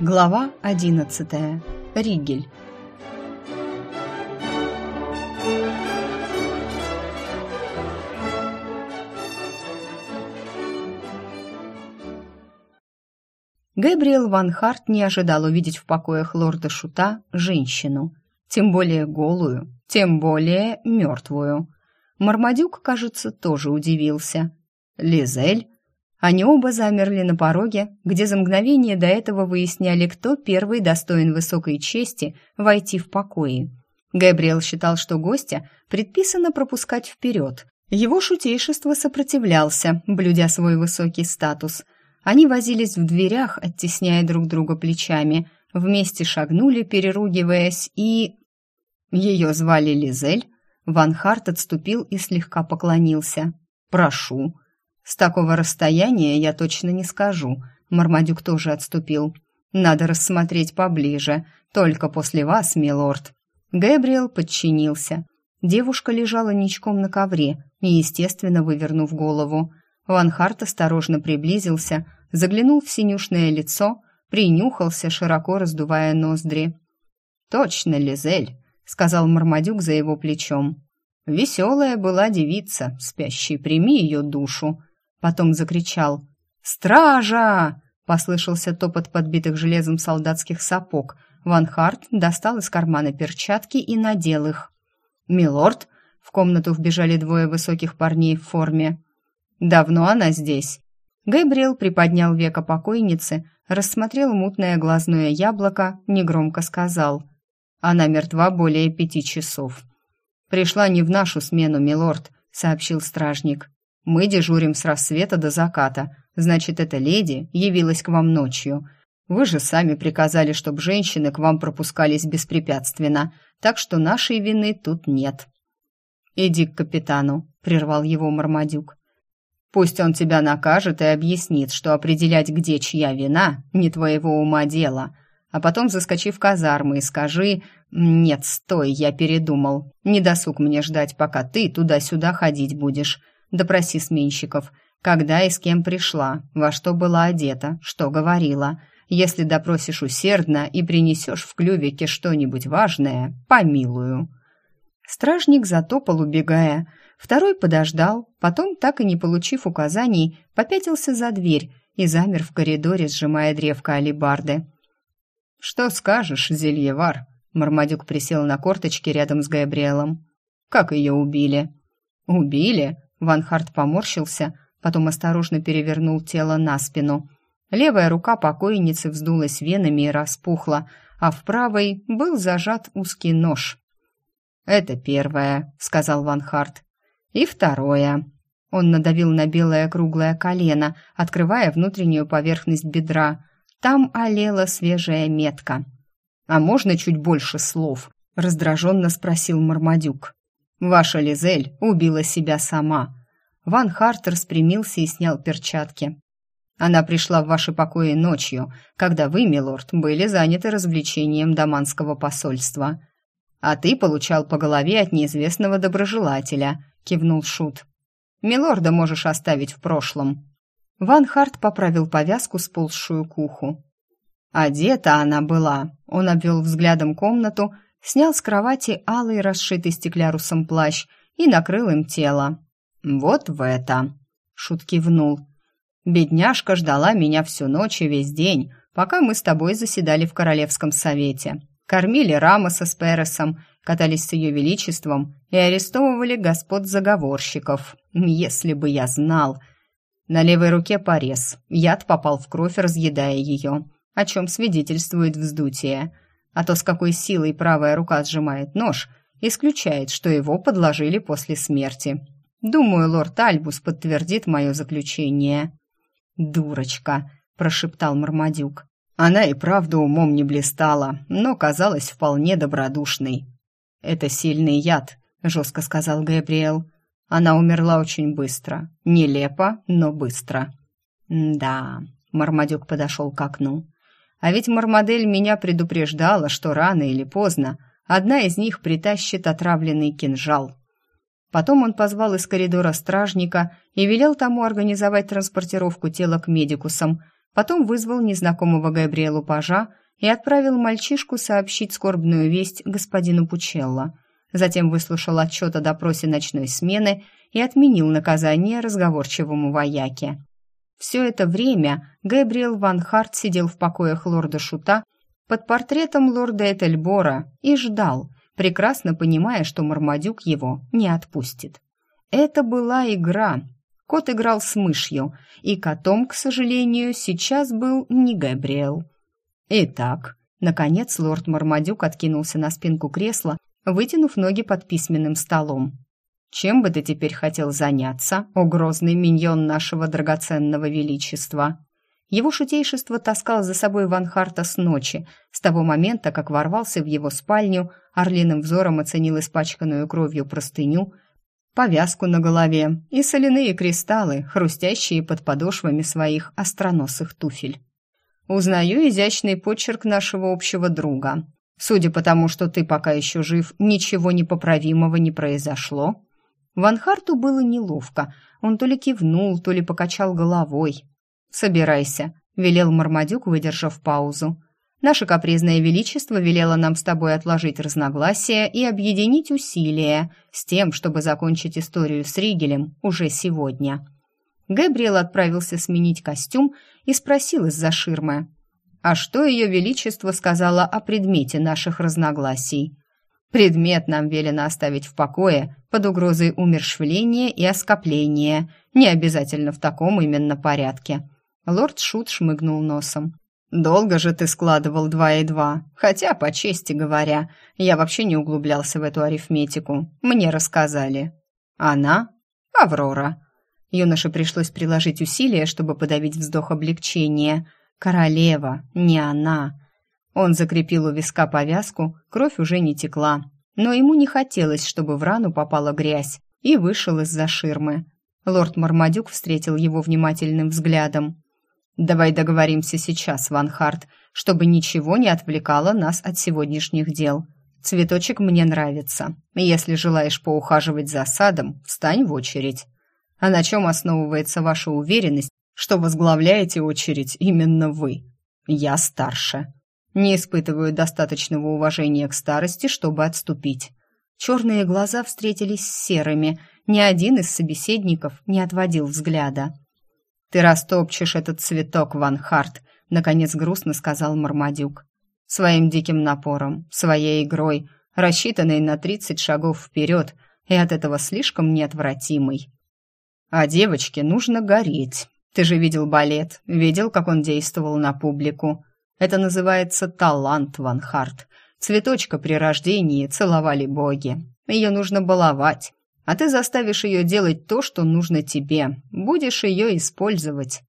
Глава 11. Ригель. Гэбриэл Ван Харт не ожидал увидеть в покоях лорда Шута женщину, тем более голую, тем более мертвую. Мармадюк, кажется, тоже удивился. Лизель они оба замерли на пороге, где за мгновение до этого выясняли, кто первый достоин высокой чести войти в покои. Габриэл считал, что гостя предписано пропускать вперед. Его шутейшество сопротивлялся, блюдя свой высокий статус. Они возились в дверях, оттесняя друг друга плечами, вместе шагнули, переругиваясь, и... Ее звали Лизель. Ван Харт отступил и слегка поклонился. «Прошу», с такого расстояния я точно не скажу. Мармадюк тоже отступил. Надо рассмотреть поближе. Только после вас, милорд. Гэбриэл подчинился. Девушка лежала ничком на ковре, неестественно вывернув голову. Ван Харт осторожно приблизился, заглянул в синюшное лицо, принюхался, широко раздувая ноздри. «Точно, Лизель», — сказал Мармадюк за его плечом. «Веселая была девица, спящий, прими ее душу. Потом закричал «Стража!» Послышался топот подбитых железом солдатских сапог. Ван Харт достал из кармана перчатки и надел их. «Милорд!» В комнату вбежали двое высоких парней в форме. «Давно она здесь?» Габриэл приподнял века покойницы, рассмотрел мутное глазное яблоко, негромко сказал. «Она мертва более пяти часов». «Пришла не в нашу смену, милорд», — сообщил стражник. Мы дежурим с рассвета до заката. Значит, эта леди явилась к вам ночью. Вы же сами приказали, чтобы женщины к вам пропускались беспрепятственно, так что нашей вины тут нет». «Иди к капитану», — прервал его Мармадюк. «Пусть он тебя накажет и объяснит, что определять, где чья вина, не твоего ума дело. А потом заскочи в казармы и скажи «Нет, стой, я передумал. Не досуг мне ждать, пока ты туда-сюда ходить будешь. Допроси сменщиков, когда и с кем пришла, во что была одета, что говорила. Если допросишь усердно и принесешь в клювике что-нибудь важное, помилую». Стражник затопал, убегая. Второй подождал, потом, так и не получив указаний, попятился за дверь и замер в коридоре, сжимая древко алибарды. «Что скажешь, Зельевар?» Мармадюк присел на корточки рядом с Габриэлом. «Как ее убили?» «Убили?» Ван Харт поморщился, потом осторожно перевернул тело на спину. Левая рука покойницы вздулась венами и распухла, а в правой был зажат узкий нож. «Это первое», — сказал Ван Харт. «И второе». Он надавил на белое круглое колено, открывая внутреннюю поверхность бедра. Там олела свежая метка. «А можно чуть больше слов?» — раздраженно спросил Мармадюк. Ваша Лизель убила себя сама. Ван Харт распрямился и снял перчатки. Она пришла в ваши покои ночью, когда вы, милорд, были заняты развлечением даманского посольства. А ты получал по голове от неизвестного доброжелателя, кивнул шут. Милорда можешь оставить в прошлом. Ван Харт поправил повязку, сползшую к уху. Одета она была. Он обвел взглядом комнату, снял с кровати алый расшитый стеклярусом плащ и накрыл им тело. «Вот в это!» — Шут кивнул. «Бедняжка ждала меня всю ночь и весь день, пока мы с тобой заседали в Королевском совете. Кормили Рамоса с Пересом, катались с ее величеством и арестовывали господ заговорщиков. Если бы я знал...» На левой руке порез. Яд попал в кровь, разъедая ее, о чем свидетельствует вздутие а то, с какой силой правая рука сжимает нож, исключает, что его подложили после смерти. Думаю, лорд Альбус подтвердит мое заключение. «Дурочка», — прошептал Мармадюк. Она и правда умом не блистала, но казалась вполне добродушной. «Это сильный яд», — жестко сказал Габриэл. Она умерла очень быстро. Нелепо, но быстро. «Да», — Мармадюк подошел к окну. А ведь Мармадель меня предупреждала, что рано или поздно одна из них притащит отравленный кинжал. Потом он позвал из коридора стражника и велел тому организовать транспортировку тела к медикусам. Потом вызвал незнакомого Габриэлу пажа и отправил мальчишку сообщить скорбную весть господину Пучелло. Затем выслушал отчет о допросе ночной смены и отменил наказание разговорчивому вояке. Все это время Габриэл Ван Харт сидел в покоях лорда Шута под портретом лорда Этельбора и ждал, прекрасно понимая, что Мармадюк его не отпустит. Это была игра. Кот играл с мышью, и котом, к сожалению, сейчас был не Габриэл. Итак, наконец лорд Мармадюк откинулся на спинку кресла, вытянув ноги под письменным столом. Чем бы ты теперь хотел заняться, о грозный миньон нашего драгоценного величества? Его шутейшество таскал за собой Ван Харта с ночи, с того момента, как ворвался в его спальню, орлиным взором оценил испачканную кровью простыню, повязку на голове и соляные кристаллы, хрустящие под подошвами своих остроносых туфель. «Узнаю изящный почерк нашего общего друга. Судя по тому, что ты пока еще жив, ничего непоправимого не произошло». Ван Харту было неловко. Он то ли кивнул, то ли покачал головой. «Собирайся», — велел Мармадюк, выдержав паузу. «Наше капризное величество велело нам с тобой отложить разногласия и объединить усилия с тем, чтобы закончить историю с Ригелем уже сегодня». Габриэл отправился сменить костюм и спросил из-за ширмы. «А что ее величество сказала о предмете наших разногласий?» Предмет нам велено оставить в покое под угрозой умершвления и оскопления, не обязательно в таком именно порядке. Лорд Шут шмыгнул носом. «Долго же ты складывал два и два, хотя, по чести говоря, я вообще не углублялся в эту арифметику. Мне рассказали. Она? Аврора». Юноше пришлось приложить усилия, чтобы подавить вздох облегчения. «Королева, не она». Он закрепил у виска повязку, кровь уже не текла. Но ему не хотелось, чтобы в рану попала грязь, и вышел из-за ширмы. Лорд Мармадюк встретил его внимательным взглядом. «Давай договоримся сейчас, Ван Харт, чтобы ничего не отвлекало нас от сегодняшних дел. Цветочек мне нравится. Если желаешь поухаживать за садом, встань в очередь. А на чем основывается ваша уверенность, что возглавляете очередь именно вы? Я старше» не испытывают достаточного уважения к старости, чтобы отступить. Черные глаза встретились с серыми, ни один из собеседников не отводил взгляда. «Ты растопчешь этот цветок, Ван Харт», — наконец грустно сказал Мармадюк. «Своим диким напором, своей игрой, рассчитанной на тридцать шагов вперед и от этого слишком неотвратимый. А девочке нужно гореть. Ты же видел балет, видел, как он действовал на публику. Это называется талант, Ван Харт. Цветочка при рождении целовали боги. Ее нужно баловать. А ты заставишь ее делать то, что нужно тебе. Будешь ее использовать.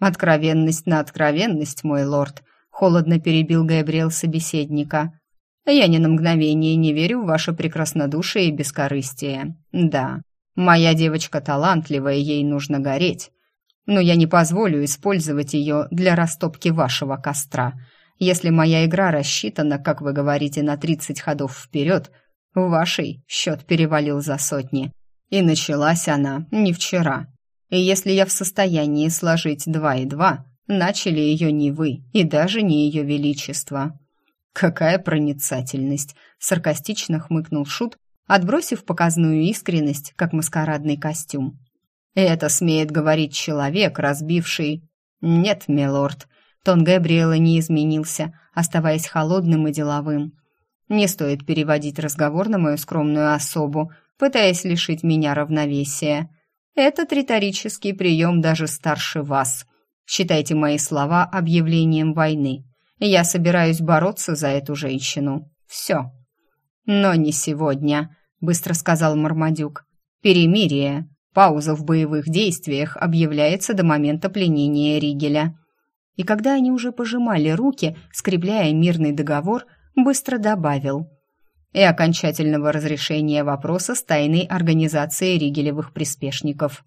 Откровенность на откровенность, мой лорд. Холодно перебил Габриэл собеседника. Я ни на мгновение не верю в ваше прекраснодушие и бескорыстие. Да, моя девочка талантливая, ей нужно гореть но я не позволю использовать ее для растопки вашего костра. Если моя игра рассчитана, как вы говорите, на 30 ходов вперед, в вашей счет перевалил за сотни. И началась она не вчера. И если я в состоянии сложить два и два, начали ее не вы и даже не ее величество. Какая проницательность! Саркастично хмыкнул Шут, отбросив показную искренность, как маскарадный костюм. Это смеет говорить человек, разбивший... Нет, милорд, тон Габриэла не изменился, оставаясь холодным и деловым. Не стоит переводить разговор на мою скромную особу, пытаясь лишить меня равновесия. Этот риторический прием даже старше вас. Считайте мои слова объявлением войны. Я собираюсь бороться за эту женщину. Все. Но не сегодня, быстро сказал Мармадюк. Перемирие. Пауза в боевых действиях объявляется до момента пленения Ригеля. И когда они уже пожимали руки, скрепляя мирный договор, быстро добавил и окончательного разрешения вопроса с тайной организацией Ригелевых приспешников.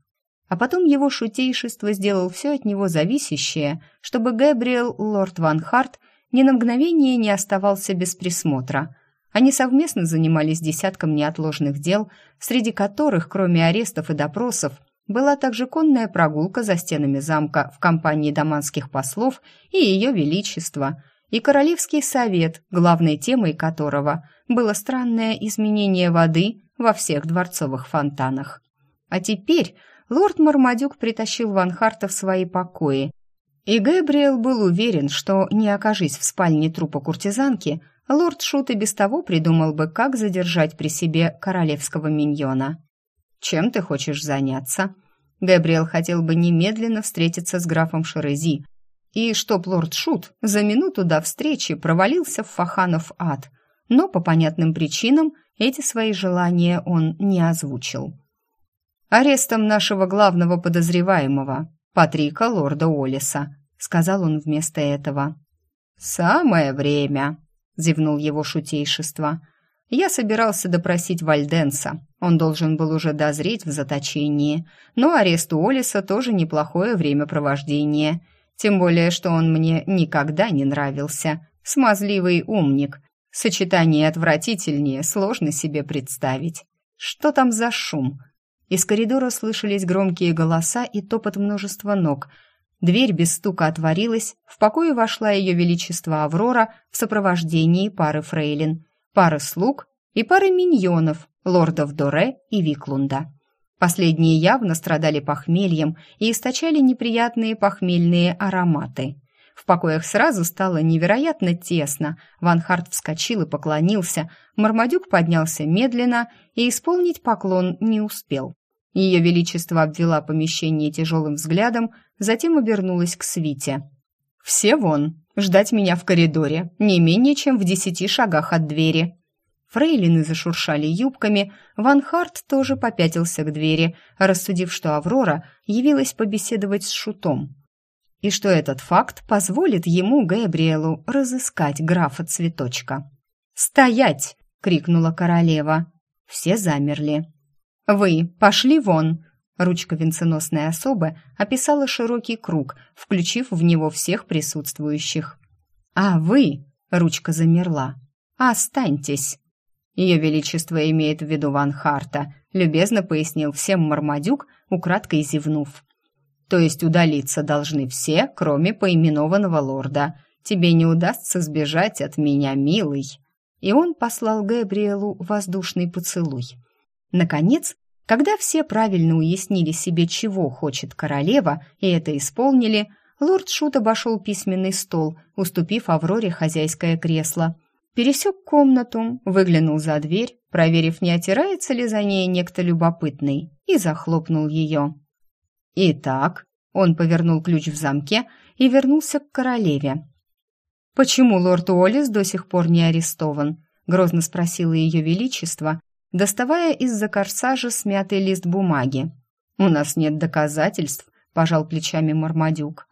А потом его шутейшество сделал все от него зависящее, чтобы Гэбриэл Лорд Ван Харт ни на мгновение не оставался без присмотра – они совместно занимались десятком неотложных дел, среди которых, кроме арестов и допросов, была также конная прогулка за стенами замка в компании даманских послов и ее величества, и королевский совет, главной темой которого было странное изменение воды во всех дворцовых фонтанах. А теперь лорд Мармадюк притащил Ван Харта в свои покои, и Гэбриэл был уверен, что, не окажись в спальне трупа куртизанки, лорд Шут и без того придумал бы, как задержать при себе королевского миньона. «Чем ты хочешь заняться?» Габриэл хотел бы немедленно встретиться с графом Шерези, и чтоб лорд Шут за минуту до встречи провалился в Фаханов ад, но по понятным причинам эти свои желания он не озвучил. «Арестом нашего главного подозреваемого, Патрика лорда Олиса», — сказал он вместо этого. «Самое время», — зевнул его шутейшество. «Я собирался допросить Вальденса. Он должен был уже дозреть в заточении. Но арест Олиса тоже неплохое времяпровождение. Тем более, что он мне никогда не нравился. Смазливый умник. Сочетание отвратительнее сложно себе представить. Что там за шум?» Из коридора слышались громкие голоса и топот множества ног — Дверь без стука отворилась, в покое вошла ее величество Аврора в сопровождении пары фрейлин, пары слуг и пары миньонов, лордов Доре и Виклунда. Последние явно страдали похмельем и источали неприятные похмельные ароматы. В покоях сразу стало невероятно тесно. Ван Харт вскочил и поклонился. Мармадюк поднялся медленно и исполнить поклон не успел. Ее Величество обвела помещение тяжелым взглядом, затем обернулась к свите. «Все вон! Ждать меня в коридоре, не менее чем в десяти шагах от двери!» Фрейлины зашуршали юбками, Ван Харт тоже попятился к двери, рассудив, что Аврора явилась побеседовать с Шутом. И что этот факт позволит ему, Габриэлу, разыскать графа Цветочка. «Стоять!» — крикнула королева. Все замерли. «Вы пошли вон!» Ручка венценосной особы описала широкий круг, включив в него всех присутствующих. «А вы!» — ручка замерла. «Останьтесь!» Ее Величество имеет в виду Ван Харта, любезно пояснил всем Мармадюк, украдкой зевнув. «То есть удалиться должны все, кроме поименованного лорда. Тебе не удастся сбежать от меня, милый!» И он послал Габриэлу воздушный поцелуй. Наконец, когда все правильно уяснили себе, чего хочет королева, и это исполнили, лорд Шут обошел письменный стол, уступив Авроре хозяйское кресло. Пересек комнату, выглянул за дверь, проверив, не отирается ли за ней некто любопытный, и захлопнул ее. «Итак», — он повернул ключ в замке и вернулся к королеве. «Почему лорд Уоллес до сих пор не арестован?» — грозно спросила ее величество, доставая из-за корсажа смятый лист бумаги. «У нас нет доказательств», — пожал плечами Мармадюк.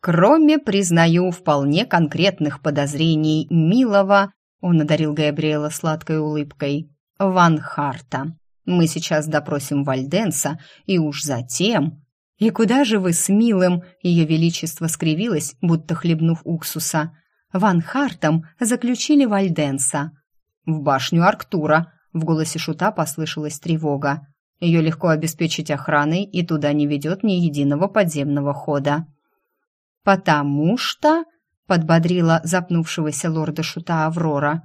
«Кроме, признаю, вполне конкретных подозрений милого», — он одарил Габриэла сладкой улыбкой, — «Ван Харта. Мы сейчас допросим Вальденса, и уж затем...» «И куда же вы с милым?» — ее величество скривилось, будто хлебнув уксуса. «Ван Хартом заключили Вальденса». «В башню Арктура», в голосе Шута послышалась тревога. Ее легко обеспечить охраной, и туда не ведет ни единого подземного хода. «Потому что...» — подбодрила запнувшегося лорда Шута Аврора.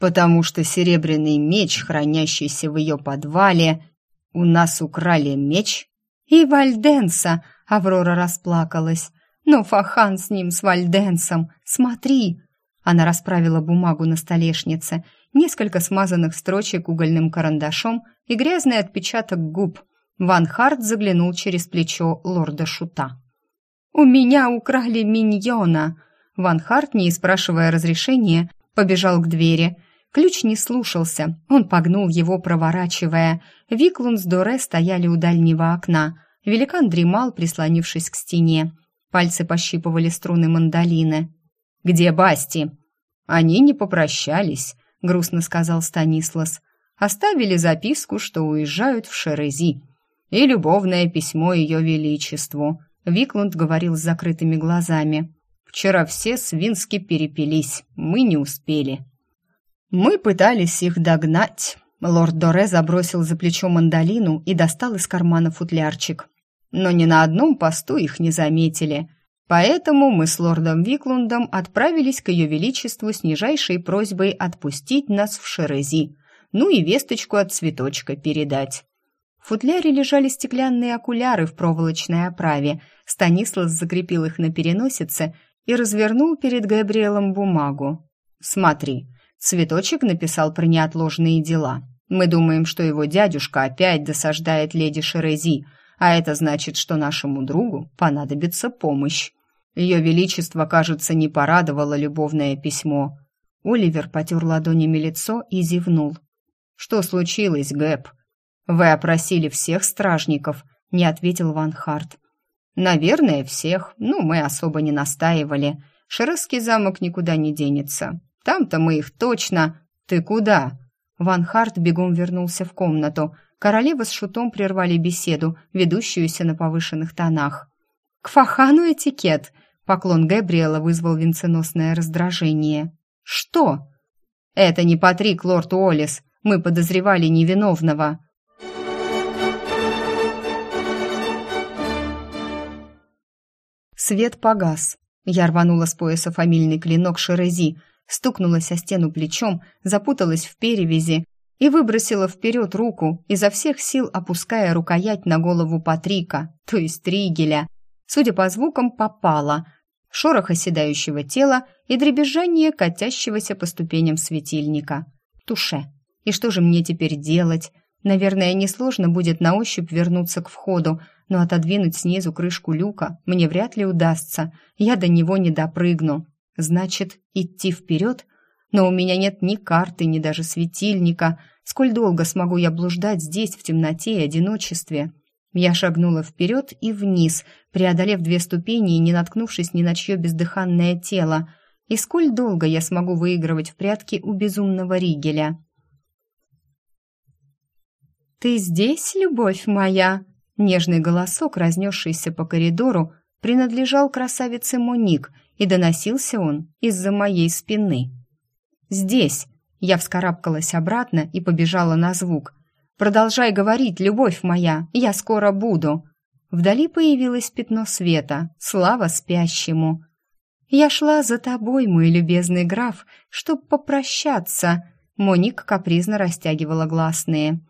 «Потому что серебряный меч, хранящийся в ее подвале... У нас украли меч...» «И Вальденса!» — Аврора расплакалась. «Но Фахан с ним, с Вальденсом! Смотри!» Она расправила бумагу на столешнице несколько смазанных строчек угольным карандашом и грязный отпечаток губ. Ван Харт заглянул через плечо лорда Шута. «У меня украли миньона!» Ван Харт, не спрашивая разрешения, побежал к двери. Ключ не слушался, он погнул его, проворачивая. Виклун с Доре стояли у дальнего окна. Великан дремал, прислонившись к стене. Пальцы пощипывали струны мандолины. «Где Басти?» Они не попрощались грустно сказал Станислас. Оставили записку, что уезжают в Шерези. И любовное письмо ее величеству. Виклунд говорил с закрытыми глазами. Вчера все свински перепились, мы не успели. Мы пытались их догнать. Лорд Доре забросил за плечо мандолину и достал из кармана футлярчик. Но ни на одном посту их не заметили. Поэтому мы с лордом Виклундом отправились к ее величеству с нижайшей просьбой отпустить нас в Шерези, ну и весточку от цветочка передать. В футляре лежали стеклянные окуляры в проволочной оправе. Станислав закрепил их на переносице и развернул перед Габриэлом бумагу. «Смотри, цветочек написал про неотложные дела. Мы думаем, что его дядюшка опять досаждает леди Шерези, а это значит, что нашему другу понадобится помощь. Ее величество, кажется, не порадовало любовное письмо». Оливер потер ладонями лицо и зевнул. «Что случилось, Гэб?» «Вы опросили всех стражников», — не ответил Ван Харт. «Наверное, всех. Ну, мы особо не настаивали. Шересский замок никуда не денется. Там-то мы их точно...» «Ты куда?» Ван Харт бегом вернулся в комнату. Королева с шутом прервали беседу, ведущуюся на повышенных тонах. «К Фахану этикет!» Поклон Габриэла вызвал венценосное раздражение. «Что?» «Это не Патрик, лорд Уоллес. Мы подозревали невиновного». Свет погас. Я рванула с пояса фамильный клинок Шерези, стукнулась о стену плечом, запуталась в перевязи и выбросила вперед руку, изо всех сил опуская рукоять на голову Патрика, то есть Тригеля. Судя по звукам, попала. Шорох оседающего тела и дребезжание катящегося по ступеням светильника. Туше. И что же мне теперь делать? Наверное, несложно будет на ощупь вернуться к входу, но отодвинуть снизу крышку люка мне вряд ли удастся. Я до него не допрыгну. Значит, идти вперед? Но у меня нет ни карты, ни даже светильника. Сколь долго смогу я блуждать здесь, в темноте и одиночестве? Я шагнула вперед и вниз, преодолев две ступени и не наткнувшись ни на чье бездыханное тело. И сколь долго я смогу выигрывать в прятки у безумного Ригеля? «Ты здесь, любовь моя?» Нежный голосок, разнесшийся по коридору, принадлежал красавице Моник, и доносился он из-за моей спины. «Здесь!» Я вскарабкалась обратно и побежала на звук. «Продолжай говорить, любовь моя, я скоро буду!» Вдали появилось пятно света, слава спящему. «Я шла за тобой, мой любезный граф, чтоб попрощаться!» Моник капризно растягивала гласные.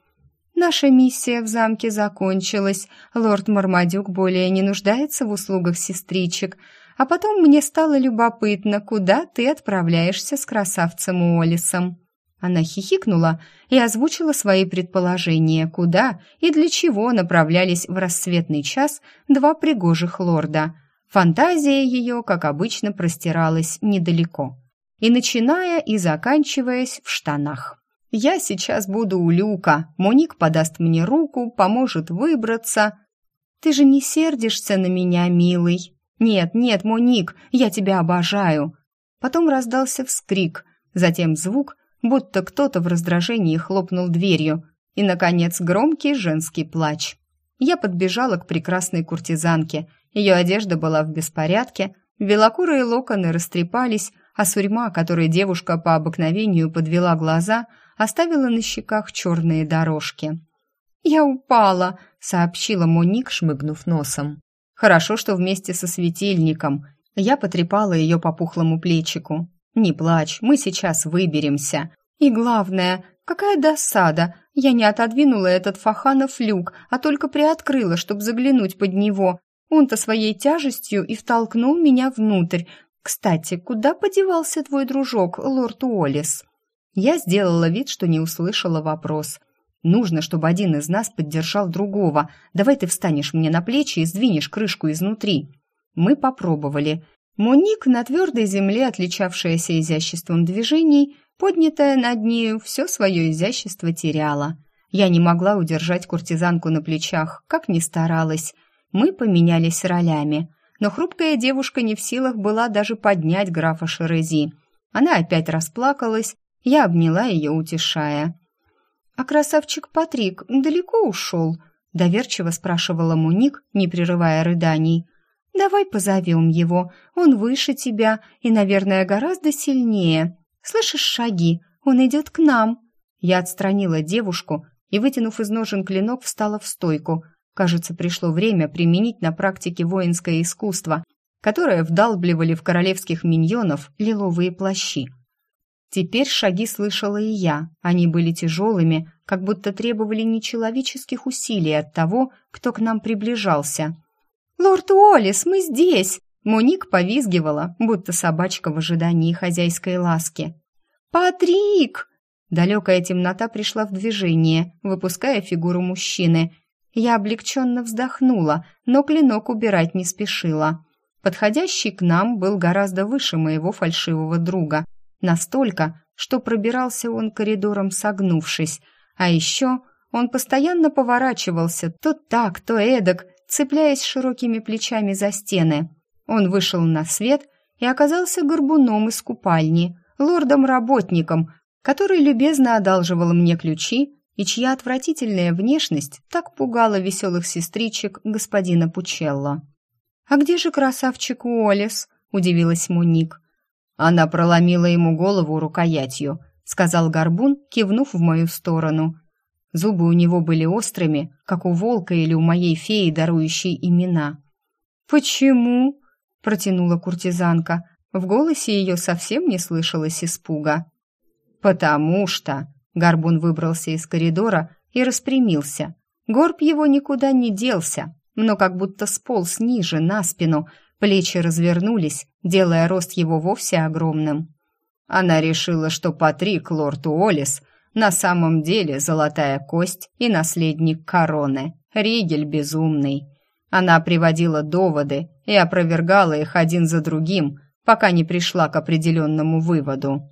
Наша миссия в замке закончилась. Лорд Мармадюк более не нуждается в услугах сестричек. А потом мне стало любопытно, куда ты отправляешься с красавцем Уоллесом. Она хихикнула и озвучила свои предположения, куда и для чего направлялись в рассветный час два пригожих лорда. Фантазия ее, как обычно, простиралась недалеко. И начиная и заканчиваясь в штанах. Я сейчас буду у люка. Моник подаст мне руку, поможет выбраться. Ты же не сердишься на меня, милый? Нет, нет, Моник, я тебя обожаю. Потом раздался вскрик, затем звук, будто кто-то в раздражении хлопнул дверью, и наконец громкий женский плач. Я подбежала к прекрасной куртизанке. Ее одежда была в беспорядке, белокурые локоны растрепались, а сурьма, которой девушка по обыкновению подвела глаза, оставила на щеках черные дорожки. «Я упала», — сообщила Моник, шмыгнув носом. «Хорошо, что вместе со светильником». Я потрепала ее по пухлому плечику. «Не плачь, мы сейчас выберемся. И главное, какая досада! Я не отодвинула этот Фаханов люк, а только приоткрыла, чтобы заглянуть под него. Он-то своей тяжестью и втолкнул меня внутрь. Кстати, куда подевался твой дружок, лорд Уоллес?» Я сделала вид, что не услышала вопрос. Нужно, чтобы один из нас поддержал другого. Давай ты встанешь мне на плечи и сдвинешь крышку изнутри. Мы попробовали. Моник на твердой земле, отличавшаяся изяществом движений, поднятая над нею, все свое изящество теряла. Я не могла удержать куртизанку на плечах, как ни старалась. Мы поменялись ролями, но хрупкая девушка не в силах была даже поднять графа Шерези. Она опять расплакалась, я обняла ее, утешая. «А красавчик Патрик далеко ушел?» — доверчиво спрашивала Муник, не прерывая рыданий. «Давай позовем его. Он выше тебя и, наверное, гораздо сильнее. Слышишь шаги? Он идет к нам». Я отстранила девушку и, вытянув из ножен клинок, встала в стойку. Кажется, пришло время применить на практике воинское искусство, которое вдалбливали в королевских миньонов лиловые плащи. Теперь шаги слышала и я. Они были тяжелыми, как будто требовали нечеловеческих усилий от того, кто к нам приближался. «Лорд Уоллес, мы здесь!» Моник повизгивала, будто собачка в ожидании хозяйской ласки. «Патрик!» Далекая темнота пришла в движение, выпуская фигуру мужчины. Я облегченно вздохнула, но клинок убирать не спешила. Подходящий к нам был гораздо выше моего фальшивого друга. Настолько, что пробирался он коридором согнувшись. А еще он постоянно поворачивался то так, то эдак, цепляясь широкими плечами за стены. Он вышел на свет и оказался горбуном из купальни, лордом-работником, который любезно одалживал мне ключи и чья отвратительная внешность так пугала веселых сестричек господина Пучелло. «А где же красавчик Уоллес?» — удивилась Муник. «Она проломила ему голову рукоятью», — сказал Горбун, кивнув в мою сторону. Зубы у него были острыми, как у волка или у моей феи, дарующей имена. «Почему?» протянула куртизанка. В голосе ее совсем не слышалось испуга. «Потому что...» Горбун выбрался из коридора и распрямился. Горб его никуда не делся, но как будто сполз ниже, на спину, плечи развернулись, делая рост его вовсе огромным. Она решила, что Патрик, лорд Уоллес, на самом деле золотая кость и наследник короны, Ригель безумный. Она приводила доводы и опровергала их один за другим, пока не пришла к определенному выводу.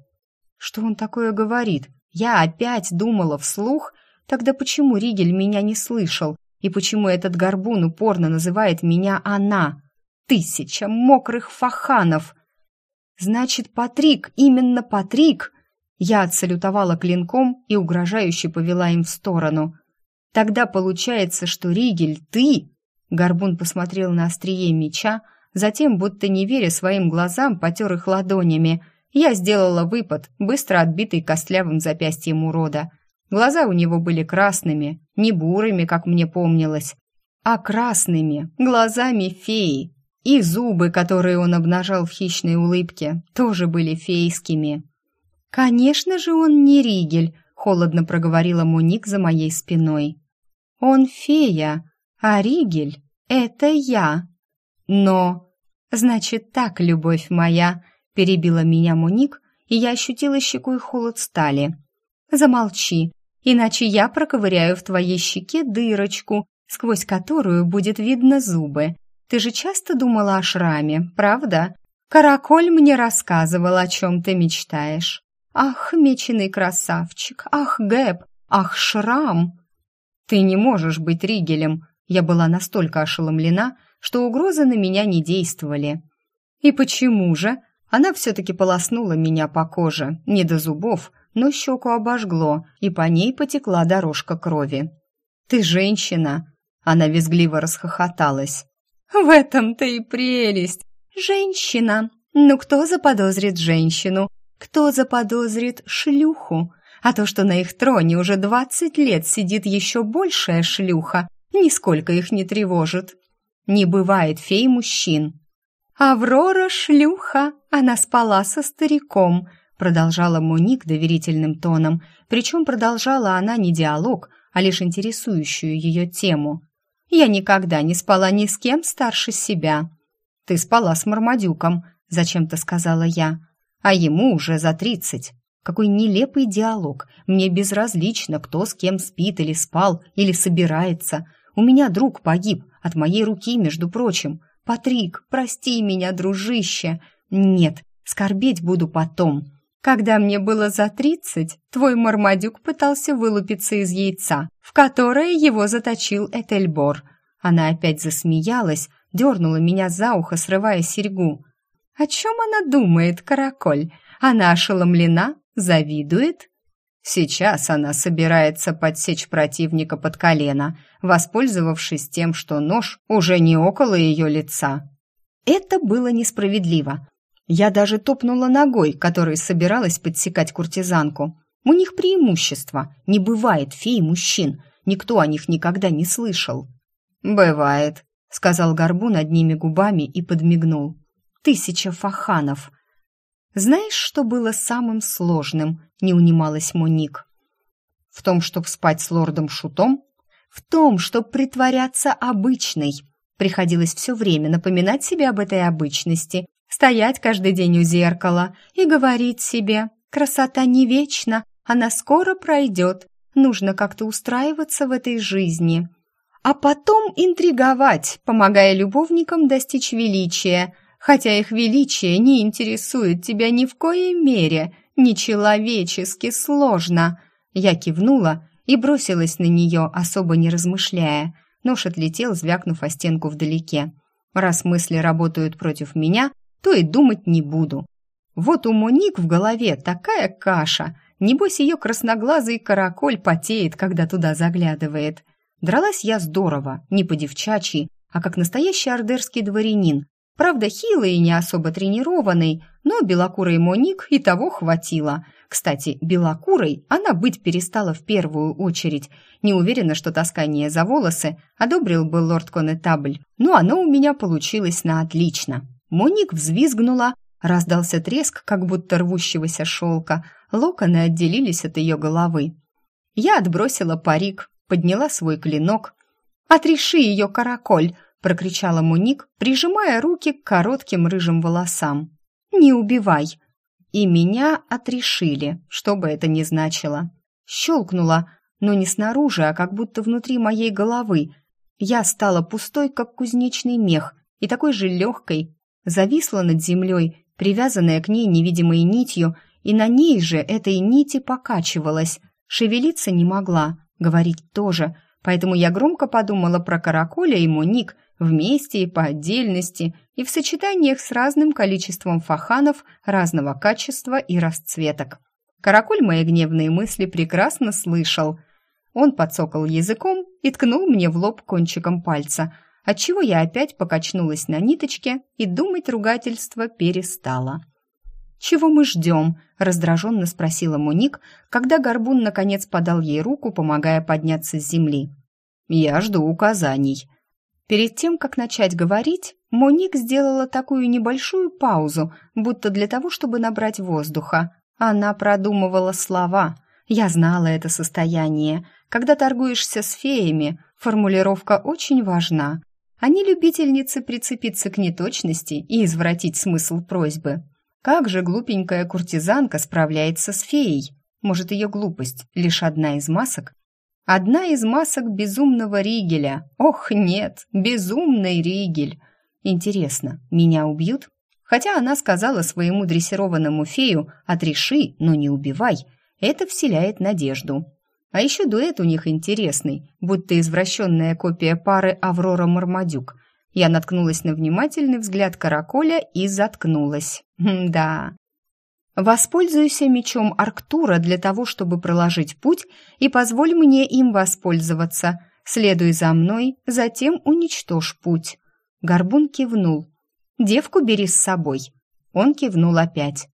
Что он такое говорит? Я опять думала вслух? Тогда почему Ригель меня не слышал? И почему этот горбун упорно называет меня «она»? Тысяча мокрых фаханов! Значит, Патрик, именно Патрик! Я отсалютовала клинком и угрожающе повела им в сторону. Тогда получается, что Ригель, ты Горбун посмотрел на острие меча, затем, будто не веря своим глазам, потер их ладонями. Я сделала выпад, быстро отбитый костлявым запястьем урода. Глаза у него были красными, не бурыми, как мне помнилось, а красными, глазами феи. И зубы, которые он обнажал в хищной улыбке, тоже были фейскими. «Конечно же он не Ригель», — холодно проговорила Муник за моей спиной. «Он фея», а Ригель — это я. Но... Значит так, любовь моя, перебила меня Муник, и я ощутила щекой холод стали. Замолчи, иначе я проковыряю в твоей щеке дырочку, сквозь которую будет видно зубы. Ты же часто думала о шраме, правда? Караколь мне рассказывал, о чем ты мечтаешь. Ах, меченый красавчик, ах, Гэб, ах, шрам! Ты не можешь быть Ригелем, я была настолько ошеломлена, что угрозы на меня не действовали. И почему же? Она все-таки полоснула меня по коже, не до зубов, но щеку обожгло, и по ней потекла дорожка крови. «Ты женщина!» Она визгливо расхохоталась. «В этом-то и прелесть! Женщина! Ну кто заподозрит женщину? Кто заподозрит шлюху? А то, что на их троне уже двадцать лет сидит еще большая шлюха, нисколько их не тревожит. Не бывает фей мужчин. «Аврора шлюха, она спала со стариком», продолжала Моник доверительным тоном, причем продолжала она не диалог, а лишь интересующую ее тему. «Я никогда не спала ни с кем старше себя». «Ты спала с Мармадюком», — зачем-то сказала я. «А ему уже за тридцать». Какой нелепый диалог. Мне безразлично, кто с кем спит или спал, или собирается. У меня друг погиб, от моей руки, между прочим. Патрик, прости меня, дружище. Нет, скорбеть буду потом. Когда мне было за тридцать, твой мармадюк пытался вылупиться из яйца, в которое его заточил Этельбор. Она опять засмеялась, дернула меня за ухо, срывая серьгу. О чем она думает, караколь? Она ошеломлена? Завидует? Сейчас она собирается подсечь противника под колено, воспользовавшись тем, что нож уже не около ее лица. Это было несправедливо. Я даже топнула ногой, которой собиралась подсекать куртизанку. У них преимущество. Не бывает фей мужчин. Никто о них никогда не слышал. «Бывает», — сказал Горбун одними губами и подмигнул. «Тысяча фаханов». «Знаешь, что было самым сложным?» — не унималась Моник. «В том, чтоб спать с лордом Шутом?» «В том, чтоб притворяться обычной», Приходилось все время напоминать себе об этой обычности, стоять каждый день у зеркала и говорить себе «красота не вечна, она скоро пройдет, нужно как-то устраиваться в этой жизни». А потом интриговать, помогая любовникам достичь величия, хотя их величие не интересует тебя ни в коей мере, нечеловечески сложно. Я кивнула и бросилась на нее, особо не размышляя. Нож отлетел, звякнув о стенку вдалеке. Раз мысли работают против меня, то и думать не буду. Вот у Моник в голове такая каша. Небось, ее красноглазый караколь потеет, когда туда заглядывает. Дралась я здорово, не по-девчачьи, а как настоящий ордерский дворянин. Правда, хилый и не особо тренированный, но белокурой Моник и того хватило. Кстати, белокурой она быть перестала в первую очередь. Не уверена, что таскание за волосы одобрил бы лорд Конетабль, но оно у меня получилось на отлично. Моник взвизгнула, раздался треск, как будто рвущегося шелка, локоны отделились от ее головы. Я отбросила парик, подняла свой клинок. «Отреши ее, караколь!» — прокричала Моник, прижимая руки к коротким рыжим волосам. «Не убивай!» И меня отрешили, что бы это ни значило. Щелкнула, но не снаружи, а как будто внутри моей головы. Я стала пустой, как кузнечный мех, и такой же легкой. Зависла над землей, привязанная к ней невидимой нитью, и на ней же этой нити покачивалась. Шевелиться не могла, говорить тоже, поэтому я громко подумала про Караколя и Моник, вместе и по отдельности, и в сочетаниях с разным количеством фаханов разного качества и расцветок. Каракуль мои гневные мысли прекрасно слышал. Он подсокал языком и ткнул мне в лоб кончиком пальца, отчего я опять покачнулась на ниточке и думать ругательство перестала. «Чего мы ждем?» – раздраженно спросила Муник, когда Горбун наконец подал ей руку, помогая подняться с земли. «Я жду указаний», Перед тем, как начать говорить, Моник сделала такую небольшую паузу, будто для того, чтобы набрать воздуха. Она продумывала слова. Я знала это состояние. Когда торгуешься с феями, формулировка очень важна. Они любительницы прицепиться к неточности и извратить смысл просьбы. Как же глупенькая куртизанка справляется с феей? Может, ее глупость — лишь одна из масок, Одна из масок безумного Ригеля. Ох, нет, безумный Ригель. Интересно, меня убьют? Хотя она сказала своему дрессированному фею «отреши, но не убивай», это вселяет надежду. А еще дуэт у них интересный, будто извращенная копия пары Аврора-Мармадюк. Я наткнулась на внимательный взгляд Караколя и заткнулась. Да, Воспользуйся мечом Арктура для того, чтобы проложить путь, и позволь мне им воспользоваться. Следуй за мной, затем уничтожь путь». Горбун кивнул. «Девку бери с собой». Он кивнул опять.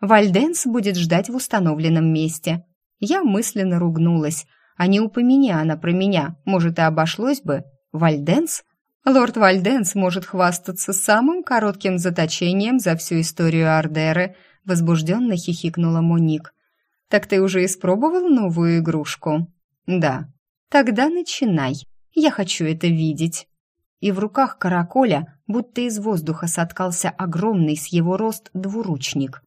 Вальденс будет ждать в установленном месте. Я мысленно ругнулась. А не упомяни она про меня, может, и обошлось бы. Вальденс? Лорд Вальденс может хвастаться самым коротким заточением за всю историю Ардеры – возбужденно хихикнула Моник. «Так ты уже испробовал новую игрушку?» «Да». «Тогда начинай. Я хочу это видеть». И в руках караколя, будто из воздуха соткался огромный с его рост двуручник.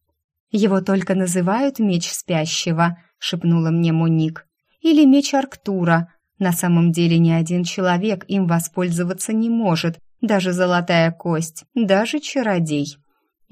«Его только называют меч спящего», — шепнула мне Моник. «Или меч Арктура. На самом деле ни один человек им воспользоваться не может, даже золотая кость, даже чародей.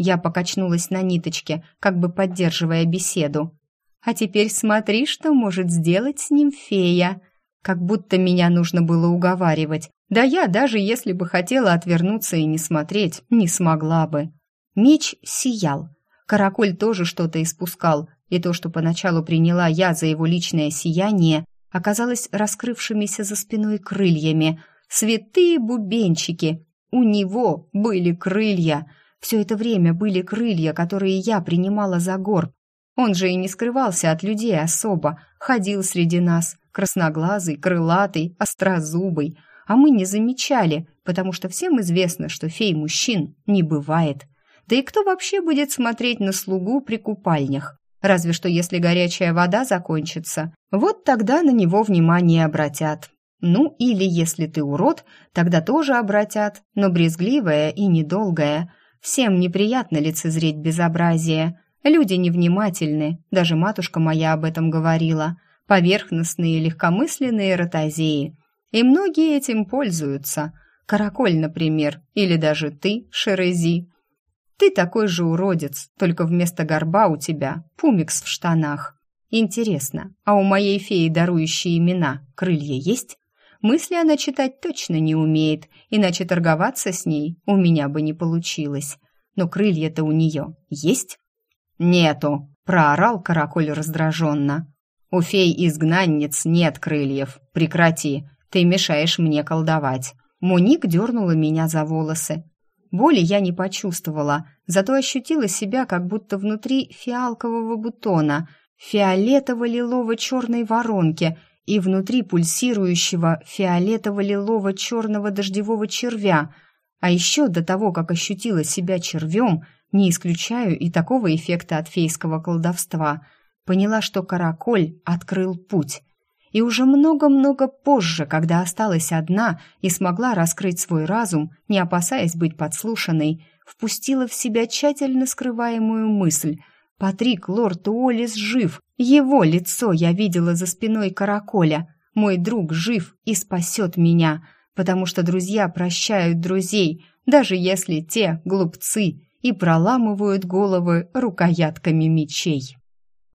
Я покачнулась на ниточке, как бы поддерживая беседу. «А теперь смотри, что может сделать с ним фея!» Как будто меня нужно было уговаривать. Да я, даже если бы хотела отвернуться и не смотреть, не смогла бы. Меч сиял. Караколь тоже что-то испускал, и то, что поначалу приняла я за его личное сияние, оказалось раскрывшимися за спиной крыльями. Святые бубенчики! У него были крылья! Все это время были крылья, которые я принимала за горб. Он же и не скрывался от людей особо, ходил среди нас, красноглазый, крылатый, острозубый, а мы не замечали, потому что всем известно, что фей мужчин не бывает. Да и кто вообще будет смотреть на слугу при купальнях? Разве что если горячая вода закончится, вот тогда на него внимание обратят. Ну, или если ты урод, тогда тоже обратят, но брезгливая и недолгая. Всем неприятно лицезреть безобразие. Люди невнимательны, даже матушка моя об этом говорила. Поверхностные, легкомысленные ротозеи. И многие этим пользуются. Караколь, например, или даже ты, Шерези. Ты такой же уродец, только вместо горба у тебя пумикс в штанах. Интересно, а у моей феи, дарующей имена, крылья есть? Мысли она читать точно не умеет, иначе торговаться с ней у меня бы не получилось. Но крылья-то у нее есть? «Нету!» — проорал караколь раздраженно. «У фей-изгнанниц нет крыльев. Прекрати, ты мешаешь мне колдовать». Муник дернула меня за волосы. Боли я не почувствовала, зато ощутила себя как будто внутри фиалкового бутона, фиолетово-лилово-черной воронки и внутри пульсирующего фиолетово-лилово-черного дождевого червя. А еще до того, как ощутила себя червем, не исключаю и такого эффекта от фейского колдовства, поняла, что караколь открыл путь и уже много-много позже, когда осталась одна и смогла раскрыть свой разум, не опасаясь быть подслушанной, впустила в себя тщательно скрываемую мысль. «Патрик, лорд Уоллес жив! Его лицо я видела за спиной караколя! Мой друг жив и спасет меня!» потому что друзья прощают друзей, даже если те глупцы и проламывают головы рукоятками мечей.